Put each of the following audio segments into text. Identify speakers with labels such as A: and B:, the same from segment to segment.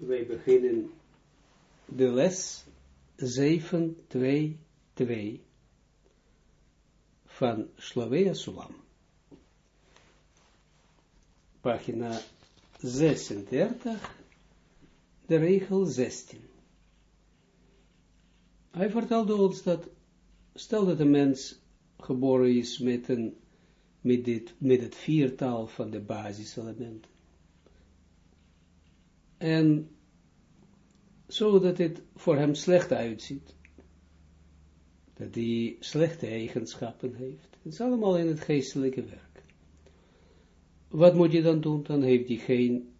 A: wij beginnen de les 722 van Slavea Sulam. Pagina 36, de regel 16. Hij vertelde ons dat, stel dat een mens geboren is met, een, met, dit, met het viertal van de basiselementen. En zodat het voor hem slecht uitziet. Dat hij slechte eigenschappen heeft. Het is allemaal in het geestelijke werk. Wat moet je dan doen? Dan heeft hij geen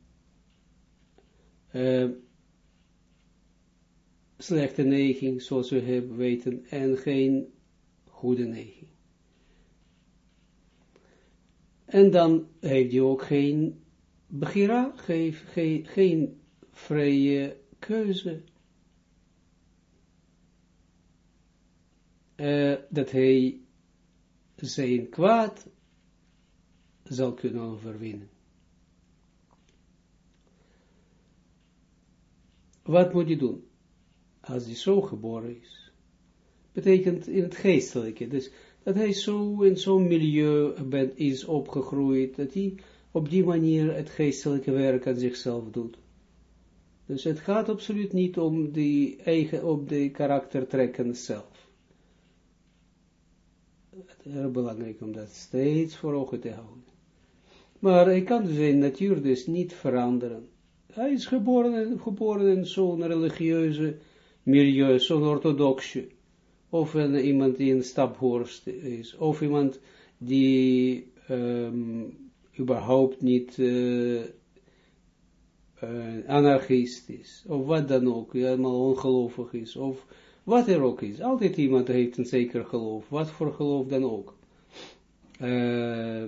A: uh, slechte neiging, zoals we hebben weten, en geen goede neiging. En dan heeft hij ook geen begira, geen, geen, vrije keuze. Uh, dat hij zijn kwaad zal kunnen overwinnen. Wat moet je doen? Als hij zo geboren is. Betekent in het geestelijke. Dus dat hij zo in zo'n milieu ben, is opgegroeid. Dat hij op die manier het geestelijke werk aan zichzelf doet. Dus het gaat absoluut niet om die eigen, op de karaktertrekken zelf. Het is heel belangrijk om dat steeds voor ogen te houden. Maar hij kan zijn natuur dus niet veranderen. Hij is geboren, geboren in zo'n religieuze milieu, zo'n orthodoxe. Of een, iemand die een staphorst is. Of iemand die um, überhaupt niet uh, uh, anarchist is, of wat dan ook, helemaal ongelovig is, of wat er ook is. Altijd iemand heeft een zeker geloof, wat voor geloof dan ook. Uh,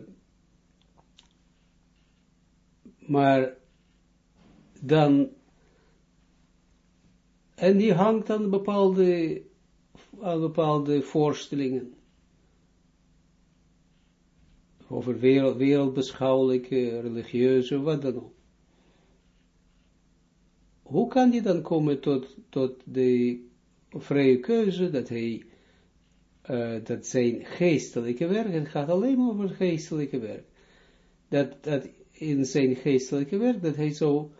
A: maar dan, en die hangt aan bepaalde, aan bepaalde voorstellingen over wereld, wereldbeschouwelijke, religieuze, wat dan ook hoe kan hij dan komen tot, tot de vrije keuze, dat hij, uh, dat zijn geestelijke werk, het gaat alleen maar over geestelijke werk, dat, dat in zijn geestelijke werk, dat hij zo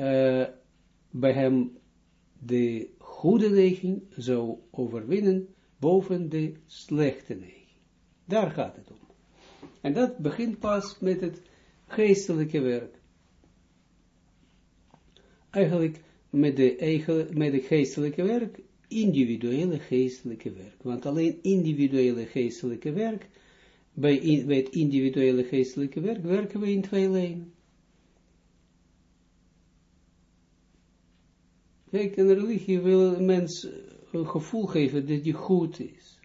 A: uh, bij hem de goede neiging zou overwinnen boven de slechte neiging. Daar gaat het om. En dat begint pas met het geestelijke werk eigenlijk met de, met de geestelijke werk, individuele geestelijke werk. Want alleen individuele geestelijke werk, bij, bij het individuele geestelijke werk, werken we in twee lijnen. Kijk, een religie wil een mens een gevoel geven dat hij goed is.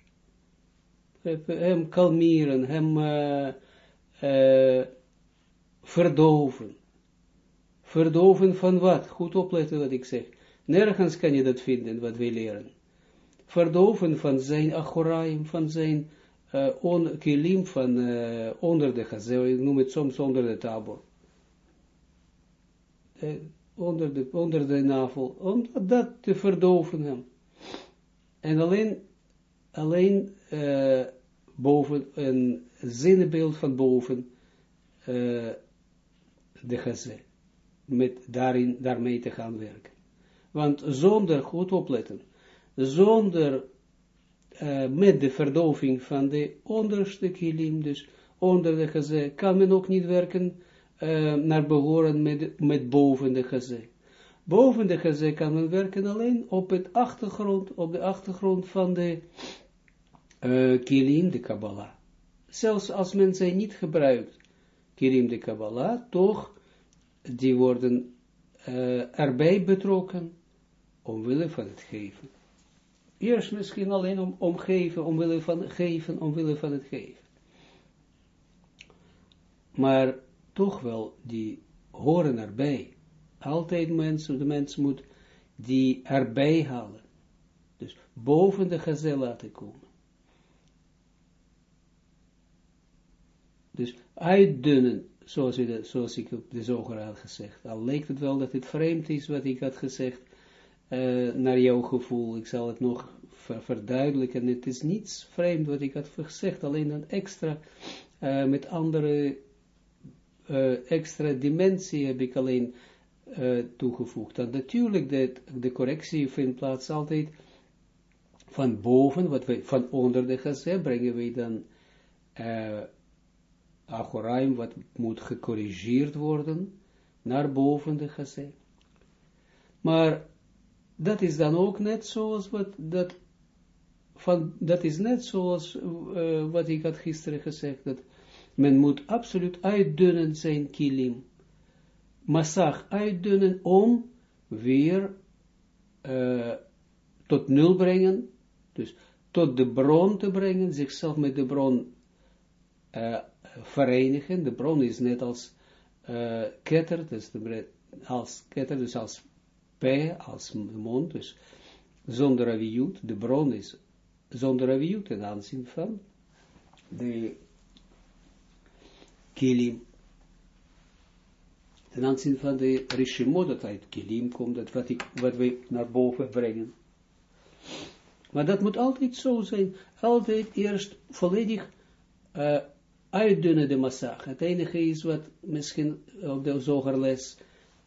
A: Hem kalmeren, hem uh, uh, verdoven. Verdoven van wat? Goed opletten wat ik zeg. Nergens kan je dat vinden, wat wij leren. Verdoven van zijn achoraim, van zijn uh, kilim, van onder de gazel, ik noem het soms onder de tabor. Onder, de, onder de navel, om dat te verdoven hem. En alleen, alleen boven, een zinnebeeld van boven de gazel met daarin, daarmee te gaan werken. Want zonder, goed opletten, zonder, uh, met de verdoving van de onderste kilim, dus onder de geze, kan men ook niet werken naar behoren met, met boven de geze. Boven de geze kan men werken alleen op het achtergrond, op de achtergrond van de uh, kilim, de Kabbalah. Zelfs als men zij niet gebruikt, kilim de Kabbalah, toch die worden uh, erbij betrokken, omwille van het geven. Eerst misschien alleen om, om geven, omwille van geven, omwille van het geven. Maar toch wel, die horen erbij. Altijd mensen, de mens moet die erbij halen. Dus boven de gezel laten komen. Dus uitdunnen zoals, ik op de zoger had gezegd. Al leek het wel dat het vreemd is wat ik had gezegd, uh, naar jouw gevoel. Ik zal het nog ver verduidelijken. Het is niets vreemd wat ik had gezegd, alleen een extra, uh, met andere, uh, extra dimensie heb ik alleen toegevoegd. En natuurlijk, de, de correctie vindt plaats altijd van boven, wat wij, van onder de gazé brengen wij dan Achoraim, wat moet gecorrigeerd worden, naar boven de gazé. Maar dat is dan ook net zoals wat, dat, van, dat is net zoals uh, wat ik had gisteren gezegd, dat men moet absoluut uitdunnen zijn kilim. Massag uitdunnen om weer uh, tot nul brengen, dus tot de bron te brengen, zichzelf met de bron uh, verenigen. De bron is net als uh, ketter, dus de, als ketter, dus als p, als mond, dus zonder aviut. De bron is zonder aviut ten aanzien van de kilim. Ten aanzien van de rishimot dat uit kilim komt, dat wat, ik, wat wij naar boven brengen. Maar dat moet altijd zo zijn. Altijd eerst volledig uh, uitdunnen de massage. Het enige is wat misschien op de zogerles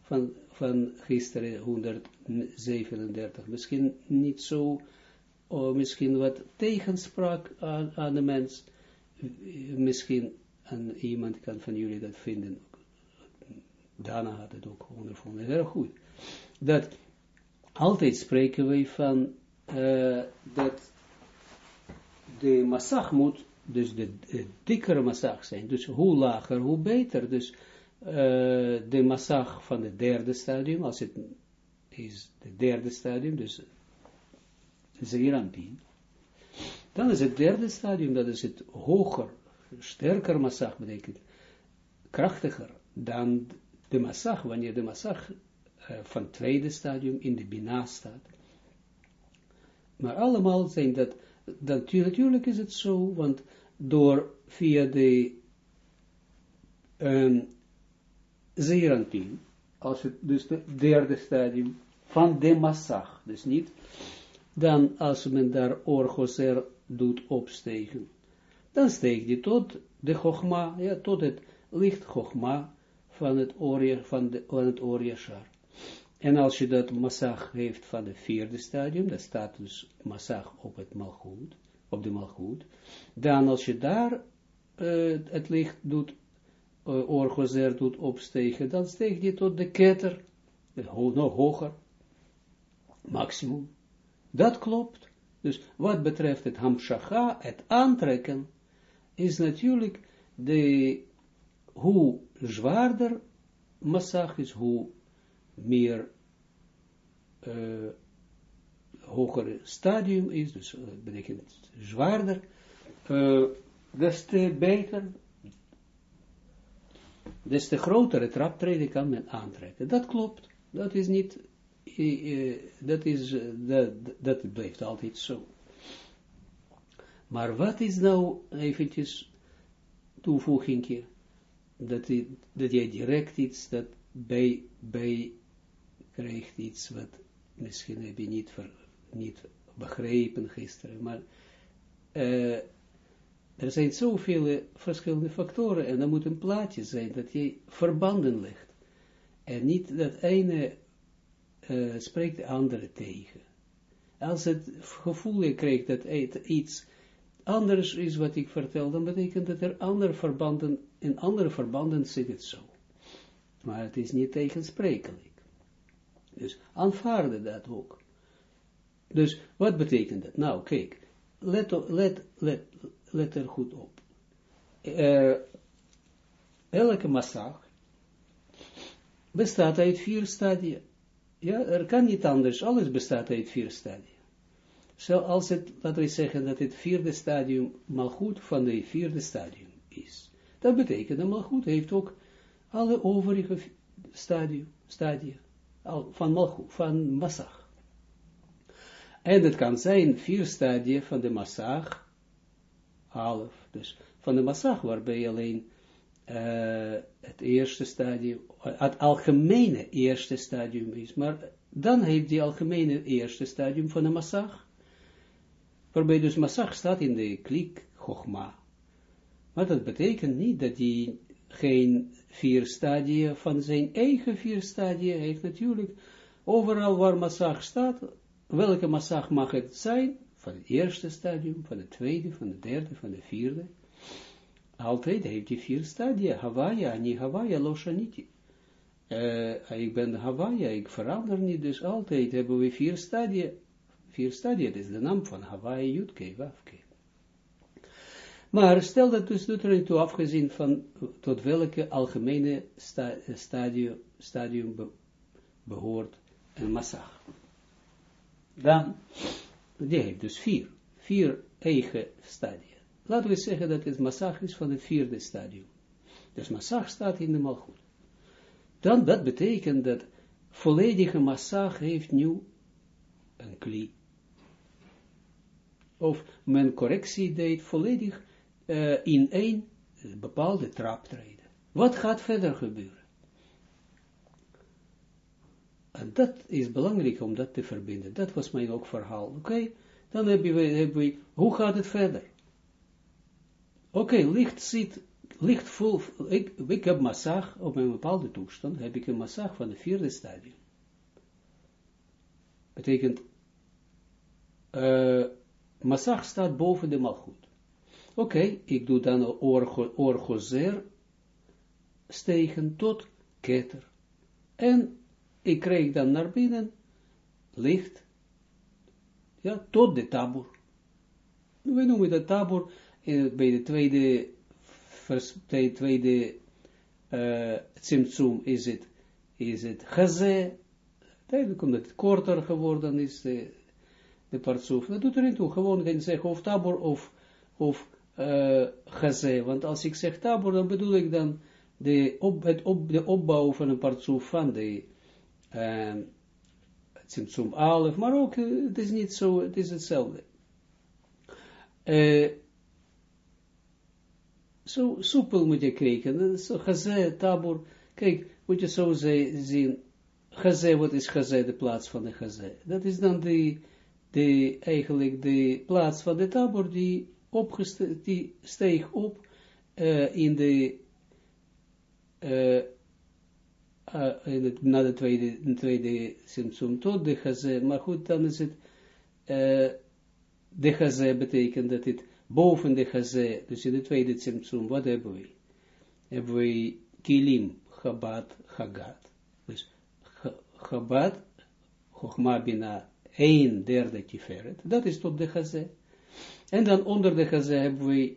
A: van, van gisteren 137, misschien niet zo, of misschien wat tegenspraak aan, de mens. Misschien aan iemand kan van jullie dat vinden. Dana had het ook ondervonden. Heel goed. Dat altijd spreken wij van uh, dat de massag moet dus de, de dikkere massag zijn. Dus hoe lager, hoe beter. Dus uh, de massag van het derde stadium, als het is het derde stadium, dus Zeerampin. Dan is het derde stadium, dat is het hoger, sterker massag betekent, krachtiger dan de massag, wanneer de massag uh, van het tweede stadium in de bina staat. Maar allemaal zijn dat, dat natuurlijk is het zo, want door via de um, als het dus de derde stadium van de massag, dus niet, dan als men daar orgoser doet opstegen, dan steekt die tot de chogma, ja, tot het licht chogma van het oor, van, het oorjashar. En als je dat massag heeft van het vierde stadium, dat staat dus massag op het malgoed, op de malgoed, dan als je daar uh, het licht doet, uh, orgozer doet opstegen, dan steeg je tot de ketter, nog hoger, maximum. Dat klopt. Dus wat betreft het hamshacha, het aantrekken, is natuurlijk de, hoe zwaarder massag is, hoe meer hoger stadium is, dus uh, betekent zwaarder, uh, des te beter, des te grotere traptreden kan men aantrekken. Dat klopt, dat is niet, uh, dat is, dat, dat blijft altijd zo. Maar wat is nou eventjes toevoeging dat, dat jij direct iets dat bij, bij krijgt iets wat misschien heb je niet, ver, niet begrepen gisteren, maar uh, er zijn zoveel verschillende factoren en er moet een plaatje zijn dat je verbanden legt. En niet dat ene uh, spreekt de andere tegen. Als het gevoel je krijgt dat iets anders is wat ik vertel, dan betekent dat er andere verbanden, in andere verbanden zit het zo. Maar het is niet tegensprekelijk. Dus aanvaarden dat ook. Dus wat betekent dat? Nou, kijk, let, let, let, er goed op. Uh, elke massag bestaat uit vier stadia. Ja, er kan niet anders, alles bestaat uit vier stadia. Zoals het, laten we zeggen, dat het vierde stadium malgoed van de vierde stadium is. Dat betekent dat malgoed heeft ook alle overige stadia, van malgoed, van. En het kan zijn vier stadia van de massag, half, dus van de massag, waarbij alleen uh, het eerste stadium, het algemene eerste stadium is, maar dan heeft die algemene eerste stadium van de massag, waarbij dus massag staat in de klik Chogma. Maar dat betekent niet dat hij geen vier stadia van zijn eigen vier stadia heeft. Natuurlijk, overal waar massag staat, welke massag mag het zijn? Van het eerste stadium, van het tweede, van het derde, van de vierde. Altijd heeft hij vier stadia. Hawaii, niet Hawaii, Loshaniti. Uh, ik ben Hawaii, ik verander niet, dus altijd hebben we vier stadia. Vier stadia, dat is de naam van Hawaii, Jutke, Wafke. Maar stel dat dus doet toe afgezien van tot welke algemene sta, stadium, stadium be, behoort een massag. Dan, die heeft dus vier, vier eigen stadia. Laten we zeggen dat het massag is van het vierde stadium. Dus massag staat in de malgoed. Dan, dat betekent dat volledige massag heeft nu een kli. Of men correctie deed volledig uh, in één bepaalde trap treden. Wat gaat verder gebeuren? En dat is belangrijk om dat te verbinden. Dat was mijn ook verhaal. Oké, dan hebben we, hebben we, hoe gaat het verder? Oké, licht zit, licht vol, ik, heb massag op een bepaalde toestand, heb ik een massag van de vierde stadium. Betekent, uh, massag staat boven de malgoed. Oké, ik doe dan orgozer stegen tot keter. En ik krijg dan naar binnen licht, ja, tot de tabur. We noemen dat tabur in, bij de tweede, vers, de tweede uh, is het, is het geze, tijdelijk omdat het korter geworden is, de, de partsoef. Dat doet er niet toe, gewoon gaan zeggen of tabur of, of uh, want als ik zeg tabor, dan bedoel ik dan de, op, het op, de opbouw van een partsoef van de uh, Tzimtzum Alef, maar ook, uh, het is niet zo, het is hetzelfde. Uh, zo soepel moet je kijken, zo Gazé, tabor, kijk, moet je zo zien, Gazé, wat is Gazé, de plaats van de Gazé? Dat is dan de, de, eigenlijk de plaats van de tabor die opgestegen, die steeg op uh, in de, uh, uh, na de tweede, de tweede symptoom tot de gazé, maar goed, dan is het, de gazé betekent dat het boven de gazé, dus in de tweede symptoom, wat hebben we? Hebben we kilim, Chabad, Hagat. Dus Chabad, Chochma Bina, een derde tiferet, dat is tot de gazé. En dan onder de gazé hebben we,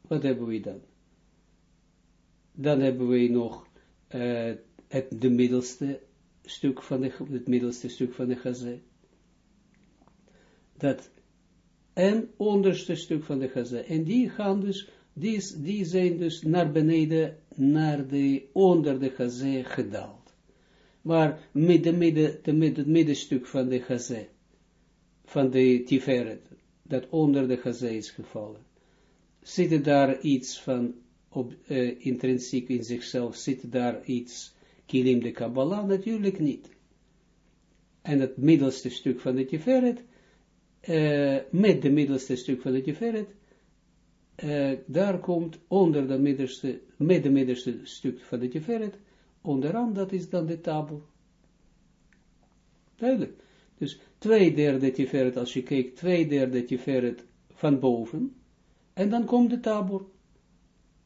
A: wat hebben we dan? Dan hebben we nog uh, het de middelste stuk van de, het middelste stuk van de gazé. Dat, en onderste stuk van de gazé. En die gaan dus, die, die zijn dus naar beneden, naar de, onder de gazé gedaald. Maar met de midden, de midden, het middenstuk van de gazé, van de tiferet, dat onder de gazé is gevallen. Zit daar iets van, op, uh, intrinsiek in zichzelf, zit daar iets, kilim de Kabbalah? Natuurlijk niet. En het middelste stuk van de Tiferet, uh, met de middelste stuk van de Tiferet, uh, daar komt onder de middelste, met de middelste stuk van de Tiferet, onderaan, dat is dan de tabel. Duidelijk. Dus twee derde tiferet, als je kijkt, twee derde tiferet van boven, en dan komt de tabor.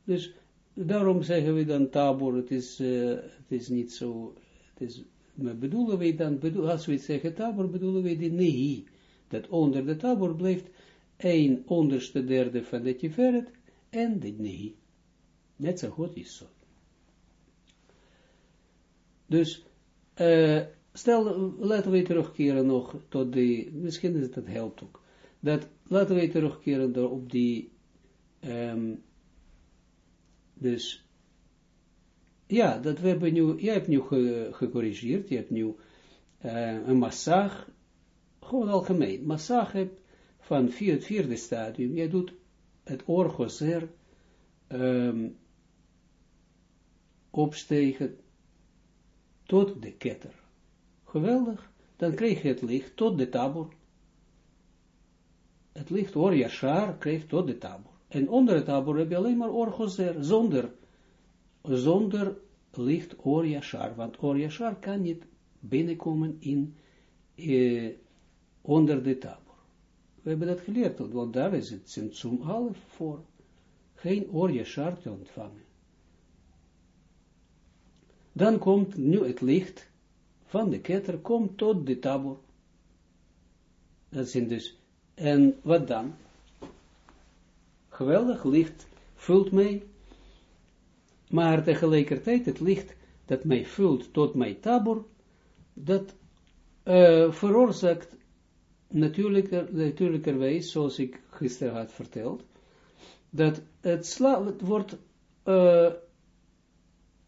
A: Dus daarom zeggen we dan tabor, het is, uh, het is niet zo, het is, maar bedoelen we dan, bedoel, als we zeggen tabor, bedoelen we die nehi, dat onder de tabor blijft een onderste derde van de tiferet en de nehi. Net zo goed is zo. Dus, uh, stel, laten we terugkeren nog tot die, misschien is dat helpt ook, dat, laten we terugkeren op die, um, dus, ja, dat we hebben nu, jij hebt nu ge, gecorrigeerd, je hebt nu uh, een massage, gewoon algemeen, massage hebt van het vierde stadium, jij doet het orgozer, um, opstegen tot de ketter. Geweldig, dan krijg je het licht tot de tabor. Het licht Or Yashar krijgt tot de tabor. En onder het tabor heb je alleen maar Or Gozer, zonder, zonder licht Or want Or kan niet binnenkomen in, eh, onder de tabor. We hebben dat geleerd, want daar is het Tzimtzum half voor. Geen Or te ontvangen. Dan komt nu het licht van de ketter, komt tot de tabor. Dat zijn dus, en wat dan? Geweldig, licht vult mij, maar tegelijkertijd het licht dat mij vult tot mijn tabor, dat uh, veroorzaakt natuurlijker, natuurlijkerwijs, zoals ik gisteren had verteld, dat het, sla, het wordt uh,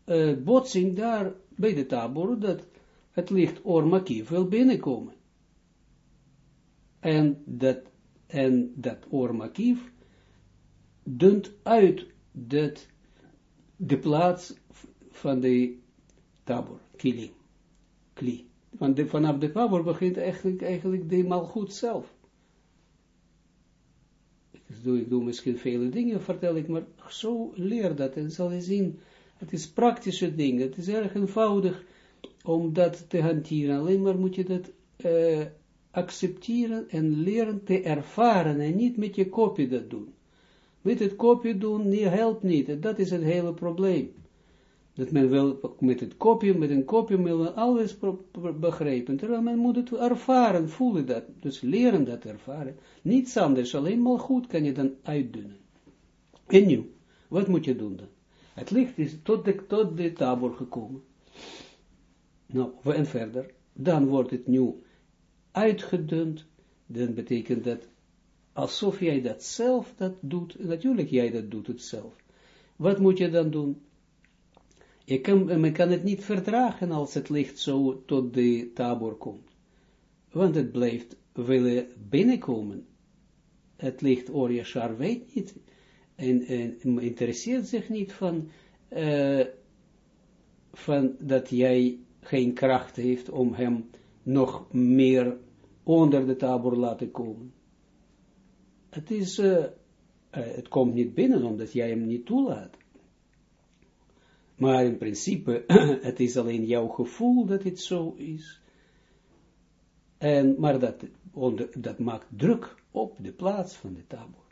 A: uh, botsing daar bij de tabor, dat het licht oormakief wil binnenkomen. En dat, en dat oormakief dunt uit dat, de plaats van de tabor, kili, kli. Want de, vanaf de tabor begint eigenlijk, eigenlijk de malgoed zelf. Ik doe, ik doe misschien vele dingen, vertel ik, maar zo leer dat en zal je zien het is praktische dingen. Het is erg eenvoudig om dat te hanteren. Alleen maar moet je dat uh, accepteren en leren te ervaren en niet met je kopje dat doen. Met het kopje doen niet, helpt niet. Dat is het hele probleem. Dat men wel met het kopje, met een kopje wil alles begrijpen. Terwijl men moet het ervaren, voelen dat. Dus leren dat ervaren. Niets anders, alleen maar goed kan je dan uitdoen. En nu, wat moet je doen dan? Het licht is tot de, tot de tabor gekomen. Nou, en verder, dan wordt het nu uitgedund, dan betekent dat alsof jij dat zelf dat doet, natuurlijk jij dat doet het zelf. Wat moet je dan doen? Je kan, men kan het niet verdragen als het licht zo tot de tabor komt. Want het blijft willen binnenkomen. Het licht Oriashar weet niet en, en interesseert zich niet van, uh, van dat jij geen kracht heeft om hem nog meer onder de tabor laten komen. Het is, uh, uh, het komt niet binnen omdat jij hem niet toelaat. Maar in principe, het is alleen jouw gevoel dat het zo is. En, maar dat, dat maakt druk op de plaats van de tabor.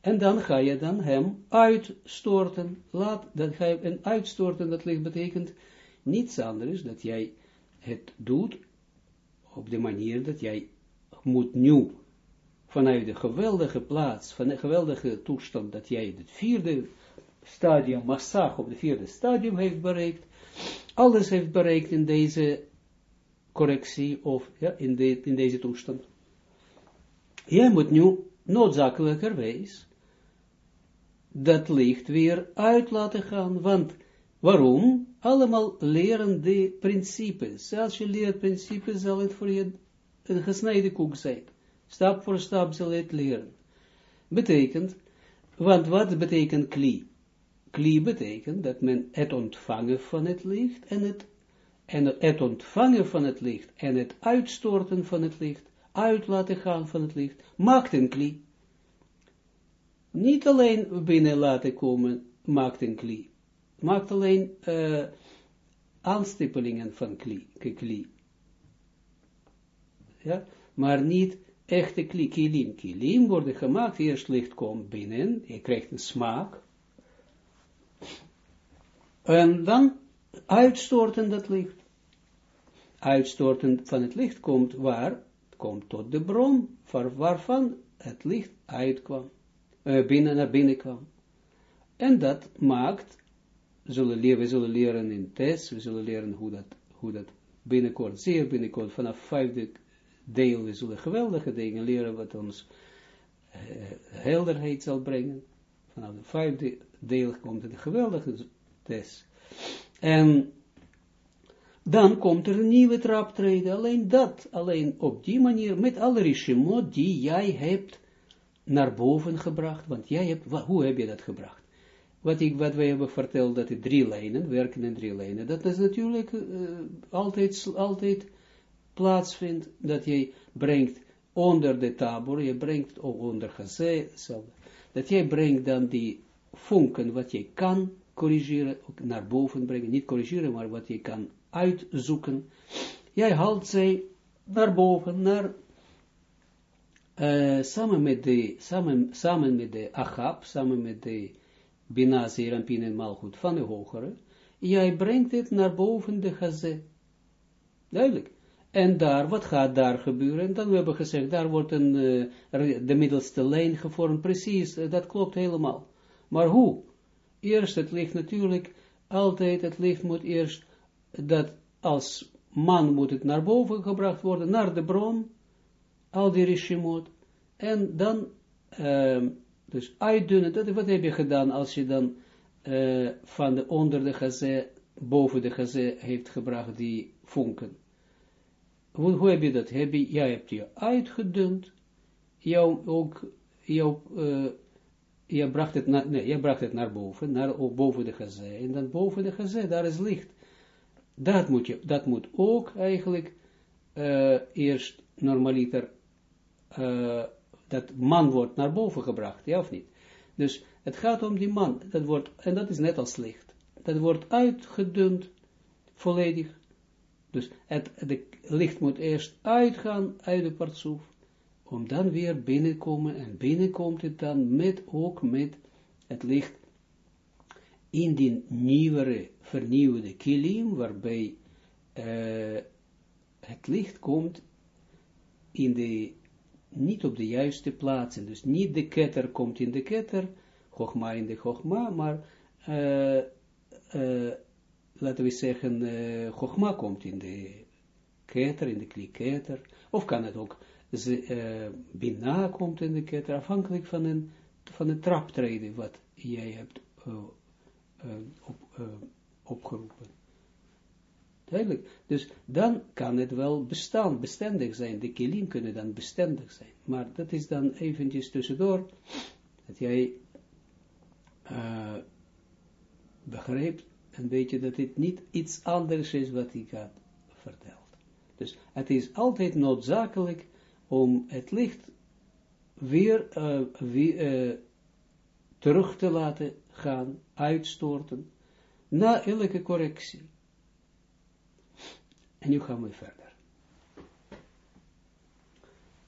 A: En dan ga je dan hem uitstorten. Laat, dan ga je hem uitstorten, dat betekent niets anders, dat jij het doet op de manier dat jij moet nu vanuit de geweldige plaats, van de geweldige toestand, dat jij het vierde stadium, massag op het vierde stadium heeft bereikt, alles heeft bereikt in deze correctie, of ja, in, de, in deze toestand. Jij moet nu noodzakelijkerwijs dat licht weer uit laten gaan. Want waarom? Allemaal leren de principes. Als je leert principes, zal het voor je een gesneden koek zijn. Stap voor stap zal het leren. Betekent, want wat betekent kli? Kli betekent dat men het ontvangen van het licht en het, en het ontvangen van het licht en het uitstorten van het licht, uit laten gaan van het licht, maakt een kli niet alleen binnen laten komen, maakt een kli. Maakt alleen uh, aanstippelingen van kli, kli. Ja, maar niet echte kilim. Kilim worden gemaakt, eerst licht komt binnen, je krijgt een smaak. En dan uitstorten dat licht. Uitstorten van het licht komt waar? Komt tot de bron, waarvan het licht uitkwam uh, binnen naar binnen kwam. En dat maakt, zullen we zullen leren in test, we zullen leren hoe dat, hoe dat binnenkort, zeer binnenkort, vanaf vijfde deel, we zullen geweldige dingen leren, wat ons uh, helderheid zal brengen. Vanaf de vijfde deel komt een geweldige test. En dan komt er een nieuwe traptreden, alleen dat, alleen op die manier, met alle regimot die jij hebt naar boven gebracht, want jij hebt, hoe heb je dat gebracht? wat, ik, wat wij hebben verteld, dat de drie lijnen, werken in drie lijnen, dat is natuurlijk uh, altijd, altijd plaatsvindt, dat jij brengt onder de tabor, je brengt ook onder gazé, dat jij brengt dan die vonken, wat je kan corrigeren, ook naar boven brengen, niet corrigeren, maar wat je kan uitzoeken, jij haalt zij naar boven, naar, uh, samen met de, samen, samen met de Achab, samen met de en Malchut van de hogere, jij brengt het naar boven de gazé. Duidelijk. En daar, wat gaat daar gebeuren? En dan we hebben gezegd, daar wordt een, uh, de middelste lijn gevormd, precies, uh, dat klopt helemaal. Maar hoe? Eerst, het licht natuurlijk, altijd, het licht moet eerst, dat als man moet het naar boven gebracht worden, naar de bron, al die rishimot, en dan, uh, dus uitdunnen, dat, wat heb je gedaan als je dan uh, van de onder de gazé, boven de gazé heeft gebracht die vonken? Hoe, hoe heb je dat? Heb jij hebt je uitgedund, jou ook, jou, uh, je bracht het naar, nee, je bracht het naar boven, naar boven de gazé, en dan boven de gazé, daar is licht. Dat moet, je, dat moet ook eigenlijk uh, eerst normaliter, uh, dat man wordt naar boven gebracht, ja of niet? Dus het gaat om die man, dat wordt, en dat is net als licht. Dat wordt uitgedund, volledig. Dus het de licht moet eerst uitgaan uit de partsoef, om dan weer binnenkomen, en binnenkomt het dan met, ook met het licht in die nieuwere, vernieuwde kilim, waarbij uh, het licht komt in de, niet op de juiste plaatsen, dus niet de ketter komt in de ketter, Chogma in de Chogma, maar uh, uh, laten we zeggen, uh, Chogma komt in de ketter, in de kliketter, of kan het ook, uh, Bina komt in de ketter, afhankelijk van een, van traptreden wat jij hebt uh, op, opgeroepen. Duidelijk. Dus dan kan het wel bestaan, bestendig zijn. De kilim kunnen dan bestendig zijn. Maar dat is dan eventjes tussendoor, dat jij uh, begrijpt een beetje dat dit niet iets anders is wat ik had verteld. Dus het is altijd noodzakelijk om het licht weer, weer uh, terug te laten gaan, uitstorten, na elke correctie. En nu gaan we verder.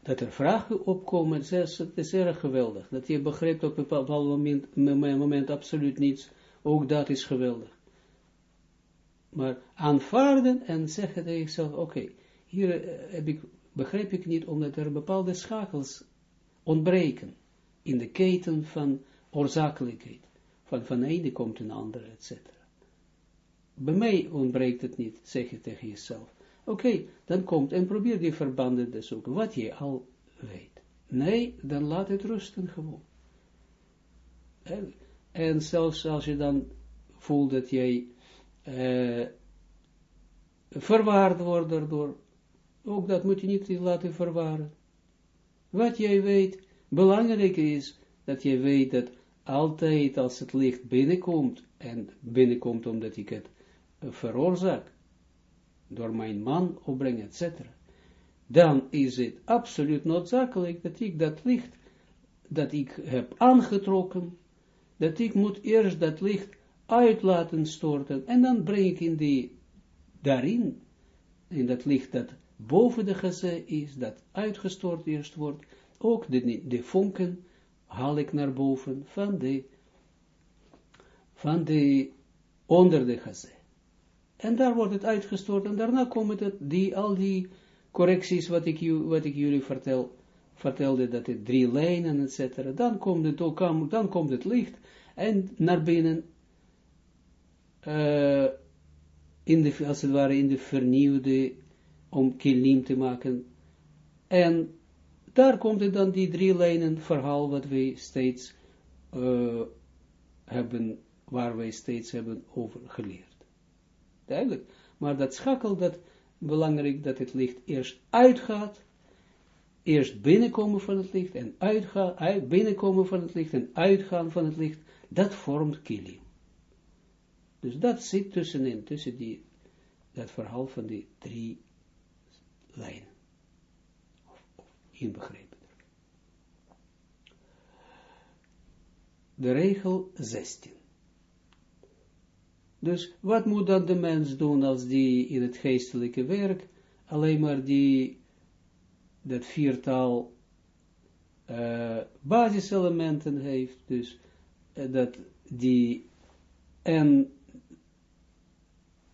A: Dat er vragen opkomen, het is erg geweldig. Dat je begrijpt op een bepaald moment, moment absoluut niets, ook dat is geweldig maar aanvaarden en zeggen tegen jezelf, oké, hier eh, heb ik, begrijp ik niet, omdat er bepaalde schakels ontbreken in de keten van oorzakelijkheid. Van, van komt een andere, etc. Bij mij ontbreekt het niet, zeg je tegen jezelf. Oké, dan komt en probeer die verbanden te zoeken, wat je al weet. Nee, dan laat het rusten gewoon. En, zelfs als je dan voelt dat jij uh, verwaard wordt daardoor. Ook dat moet je niet laten verwaren. Wat jij weet, belangrijk is dat je weet dat altijd als het licht binnenkomt, en binnenkomt omdat ik het veroorzaak, door mijn man opbreng, etc., dan is het absoluut noodzakelijk dat ik dat licht, dat ik heb aangetrokken, dat ik moet eerst dat licht uit laten storten, en dan breng ik in die, daarin, in dat licht dat boven de geze is, dat uitgestort eerst wordt, ook de, de vonken haal ik naar boven van de, van de, onder de geze. En daar wordt het uitgestort, en daarna komen het, die, al die correcties, wat ik, wat ik jullie vertel, vertelde, dat het drie lijnen, etc. Dan komt het dan komt het licht, en naar binnen, uh, in de, als het ware in de vernieuwde, om kilim te maken. En daar komt het dan die drie lijnen verhaal wat wij steeds uh, hebben, waar wij steeds hebben over geleerd. Duidelijk. Maar dat schakel, dat belangrijk dat het licht eerst uitgaat, eerst binnenkomen van het licht en uitgaan, uit, binnenkomen van het licht en uitgaan van het licht, Dat vormt kilim. Dus dat zit tussenin, tussen die, dat verhaal van die drie of inbegrepen. De regel 16. Dus wat moet dan de mens doen als die in het geestelijke werk alleen maar die, dat viertal uh, basiselementen heeft, dus uh, dat die en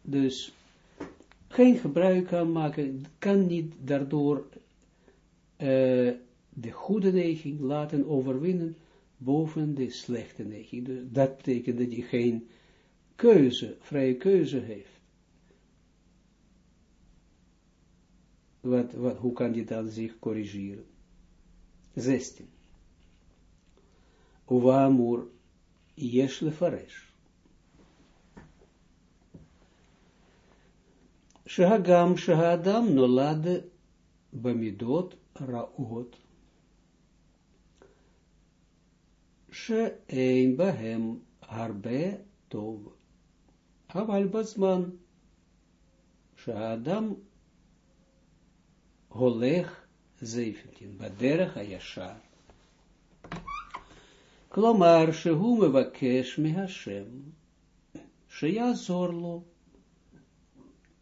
A: dus geen gebruik kan maken, kan niet daardoor uh, de goede neiging laten overwinnen boven de slechte neiging. Dus dat betekent dat je geen keuze, vrije keuze heeft. Wat, wat, hoe kan je dan zich corrigeren? 16. Uwamur yesh lefaresh. Shahagam shahadam nolad bamidot raot. She'ein bahem harbe tov. Aval bazman. Shahadam Holech 17, Baderach Hayashar. Klomar shehu mevakesh mehashem,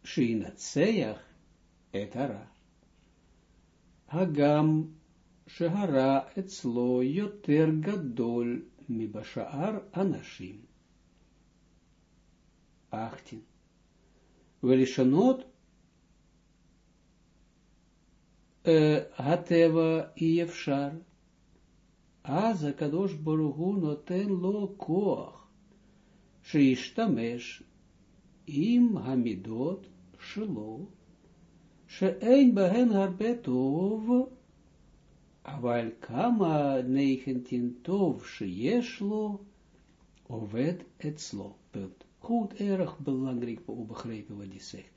A: sheyazor lo, sheinatseach et hara. Hagam shehara etzlo yoter gadol mibashar anashim. 18. Velishonot Hateva Iefshar. Az kadosh baruchu noten lo koach. Sheishtamesh im hamidot shelo. She'ein behen harbe tov. Aval kama 19 tov sheyesh lo. Oved etzlo. Punt. Goed, erg belangrijk begrepen wat hij zegt.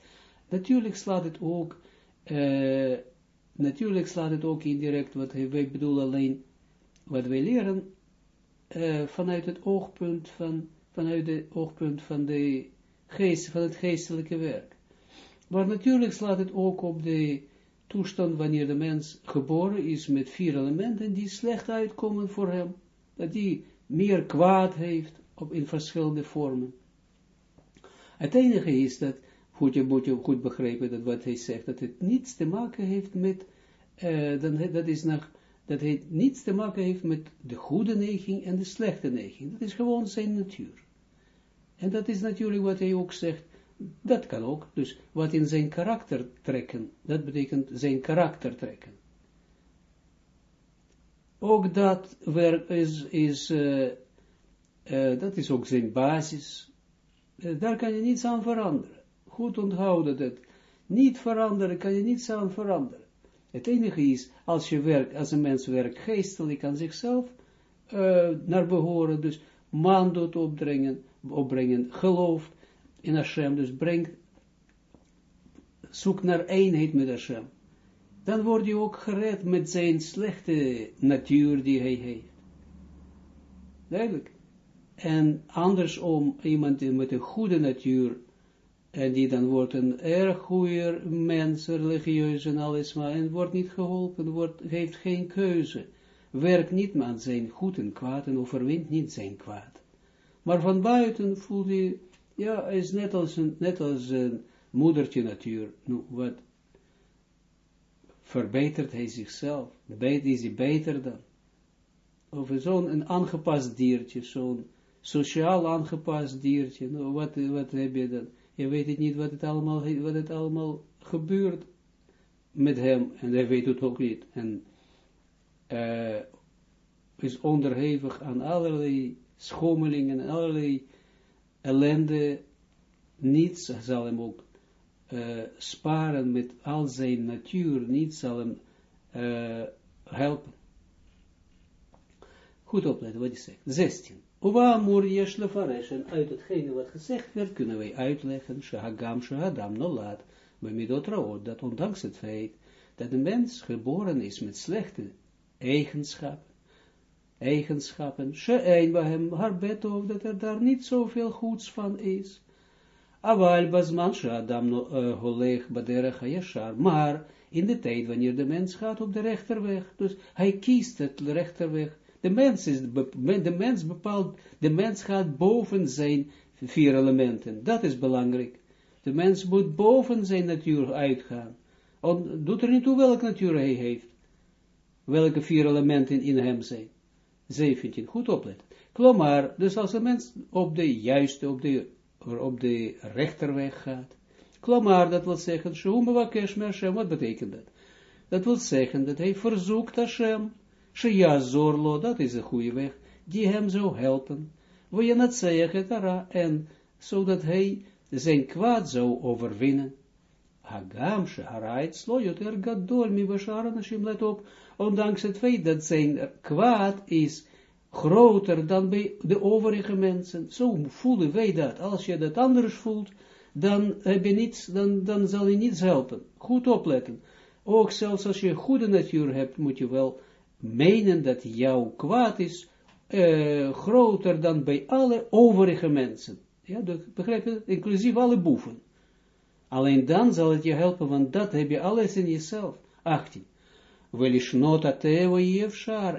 A: Natuurlijk slaat het ook uh, natuurlijk slaat het ook indirect, wat wij bedoelen alleen, wat wij leren, uh, vanuit het oogpunt van, vanuit het oogpunt van, de geest, van het geestelijke werk. Maar natuurlijk slaat het ook op de toestand wanneer de mens geboren is met vier elementen die slecht uitkomen voor hem. Dat hij meer kwaad heeft op, in verschillende vormen. Het enige is dat goed, je moet je goed begrijpen dat wat hij zegt, dat het niets te maken heeft met, uh, dan, dat is nog, dat het niets te maken heeft met de goede neiging en de slechte neiging. Dat is gewoon zijn natuur. En dat is natuurlijk wat hij ook zegt, dat kan ook, dus wat in zijn karakter trekken, dat betekent zijn karakter trekken. Ook dat werk is, is uh, uh, dat is ook zijn basis, daar kan je niets aan veranderen goed onthouden dat niet veranderen, kan je niets aan veranderen. Het enige is, als je werkt, als een mens werkt geestelijk aan zichzelf, naar behoren, dus man doet opbrengen, opbrengen, in Hashem, dus brengt, zoek naar eenheid met Hashem. Dan word je ook gered met zijn slechte natuur die hij heeft. Duidelijk. En andersom, iemand met een goede natuur, en die dan wordt een erg goede mens, religieus en alles, maar en wordt niet geholpen, wordt, heeft geen keuze, werkt niet aan zijn goed en kwaad en overwint niet zijn kwaad. Maar van buiten voelt hij, ja, is net als een, net als een moedertje natuur, nu, wat verbetert hij zichzelf, is hij beter dan. Of zo'n aangepast diertje, zo'n sociaal aangepast diertje, nou, wat, wat heb je dan? Je weet het niet wat het allemaal, wat het allemaal gebeurt met hem. En hij weet het ook niet. En uh, is onderhevig aan allerlei schommelingen, allerlei ellende. Niets zal hem ook uh, sparen met al zijn natuur. Niets zal hem uh, helpen. Goed opletten wat hij zegt. 16. Uwa amur uit hetgene wat gezegd werd, kunnen wij uitleggen, shahagam shahadam nolad, bemidot raot, dat ondanks het feit dat de mens geboren is met slechte eigenschappen, eigenschappen, she'ein bahem harbetov, dat er daar niet zoveel goeds van is. Aval bazman she'adam holeg baderech hayashar, maar in de tijd wanneer de mens gaat op de rechterweg, dus hij kiest het rechterweg, de mens, is, de mens bepaalt, de mens gaat boven zijn vier elementen, dat is belangrijk. De mens moet boven zijn natuur uitgaan. Doet er niet toe welke natuur hij heeft. Welke vier elementen in hem zijn. 17, goed opletten. Klomar, dus als een mens op de juiste, op de, op de rechterweg gaat. Klomar, dat wil zeggen, Hashem, wat betekent dat? Dat wil zeggen dat hij verzoekt Hashem, Zorlo, dat is een goede weg, die hem zou helpen. Wil je het zeggen, en zodat hij zijn kwaad zou overwinnen. Hagam sheharait slojot er gadol mi let op, ondanks het feit dat zijn kwaad is groter dan bij de overige mensen. Zo voelen wij dat. Als je dat anders voelt, dan, dan, dan zal je niets helpen. Goed opletten. Ook zelfs als je een goede natuur hebt, moet je wel menen dat jouw kwaad is uh, groter dan bij alle overige mensen. Ja, begrijp je? Inclusief alle boeven. Alleen dan zal het je helpen, want dat heb je alles in jezelf. 18. Welishnota tewa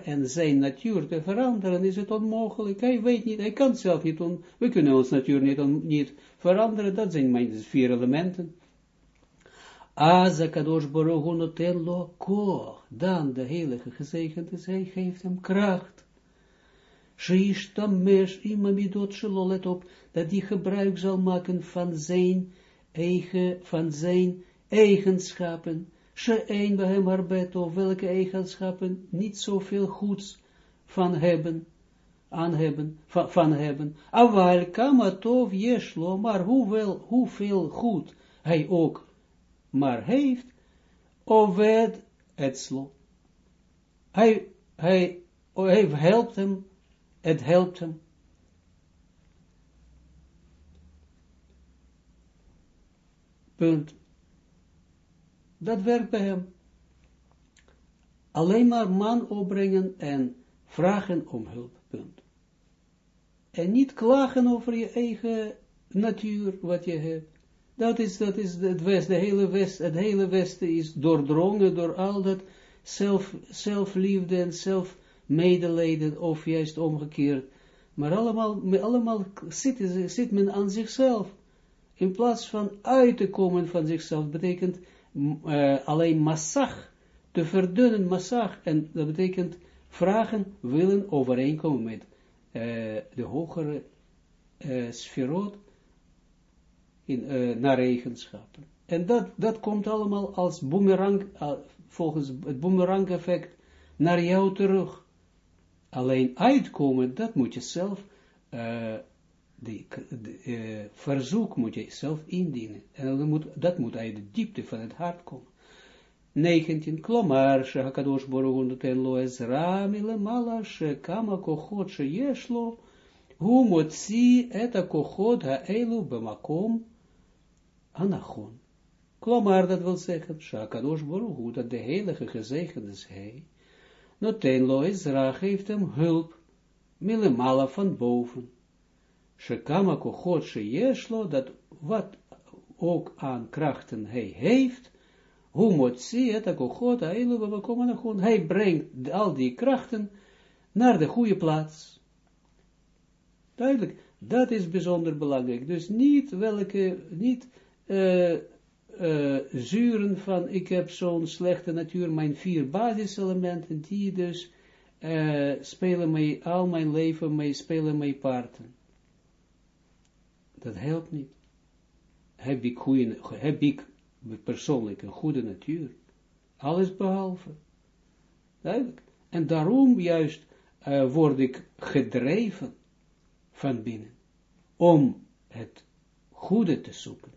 A: en zijn natuur te veranderen is het onmogelijk. Hij weet niet, hij kan zelf niet, on, we kunnen ons natuur niet, niet veranderen, dat zijn mijn vier elementen. Aza kadosh baruch noten lo koch, dan de heilige gezegend is, hij geeft hem kracht. Sheishtamesh imamidot shelo, let op, dat die gebruik zal maken van zijn eigen, van zijn eigenschappen. She'ein behem arbeto, welke eigenschappen niet zoveel goeds van hebben, aan hebben, van, van hebben. Aval kamatov yeshlo, maar hoewel, hoeveel goed hij ook maar heeft, oved etslo. Hij, hij, hij helpt hem het helpt hem. Punt. Dat werkt bij hem. Alleen maar man opbrengen en vragen om hulp. En niet klagen over je eigen natuur, wat je hebt. Dat is, dat is het west, de hele west, het hele westen is doordrongen door al dat zelf, zelfliefde en zelf medelijden of juist omgekeerd. Maar allemaal, allemaal zit, zit men aan zichzelf. In plaats van uit te komen van zichzelf, betekent uh, alleen massag, te verdunnen massag. En dat betekent vragen, willen overeenkomen met uh, de hogere uh, sferot in, naar eigenschappen. En dat, dat komt allemaal als boomerang, volgens het boomerang effect, naar jou terug. Alleen uitkomen, dat moet je zelf, uh, de, uh, verzoek moet je zelf indienen. En dat moet, dat moet uit de diepte van het hart komen. 19. Klomar, shehakadosh boruch noten lo ezra milemala, shekama kochot sheyesh lo, hu motzi et kochot ha'elu bemakom anachon. Klomar, dat wil zeggen, shehakadosh boruch dat de heilige gezegend is hij, Noten lo Ezra geeft hem hulp, milemala van boven. Shekama kochot sheyeshlo, dat wat ook aan krachten hij heeft, hoe moet zie het kochot ailu bekomen hij brengt al die krachten naar de goede plaats. Duidelijk, dat is bijzonder belangrijk. Dus niet welke, niet uh, uh, zuren van, ik heb zo'n slechte natuur, mijn vier basiselementen, die dus uh, spelen mij, al mijn leven mee, spelen mij parten. Dat helpt niet. Heb ik, heb ik persoonlijk een goede natuur? Alles behalve. En daarom juist uh, word ik gedreven van binnen, om het goede te zoeken.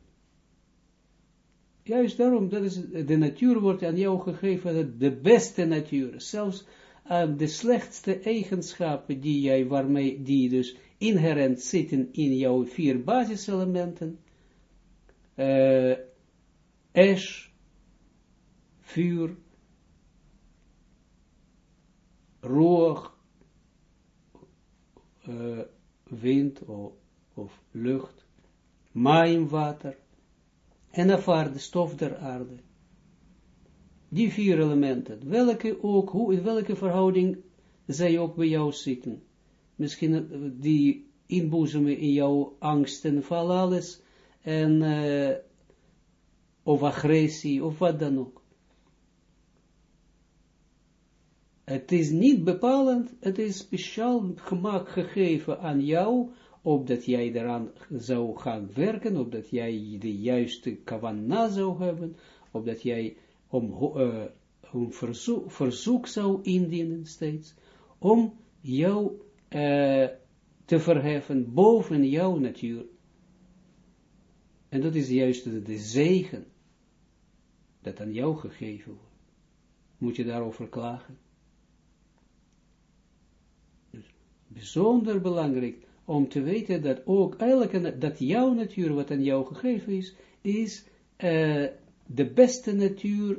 A: Juist daarom, dat is, de natuur wordt aan jou gegeven, de beste natuur, zelfs uh, de slechtste eigenschappen die jij, waarmee, die dus inherent zitten in jouw vier basiselementen, uh, vuur, roog uh, wind of, of lucht, maim, water, en afar de stof der aarde. Die vier elementen, welke ook, hoe, in welke verhouding zij ook bij jou zitten. Misschien eh, die inboezemen in jouw angsten van alles, en, uh, of agressie, of wat dan ook. Het is niet bepalend, het is speciaal gemak gegeven aan jou, opdat jij eraan zou gaan werken, opdat jij de juiste kavanna zou hebben, opdat jij om, uh, om verzoek, verzoek, zou indienen steeds, om jou uh, te verheffen boven jouw natuur. En dat is juist de, de zegen dat aan jou gegeven wordt. Moet je daarover klagen? bijzonder belangrijk om te weten dat ook eigenlijk dat jouw natuur, wat aan jou gegeven is, is uh, de beste natuur,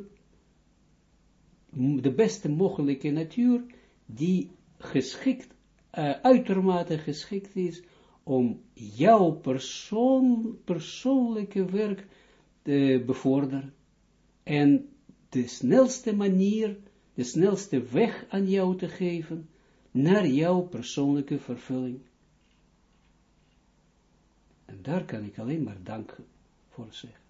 A: de beste mogelijke natuur, die geschikt, uh, uitermate geschikt is om jouw persoon, persoonlijke werk te bevorderen. En de snelste manier, de snelste weg aan jou te geven, naar jouw persoonlijke vervulling. En daar kan ik alleen maar dank voor zeggen.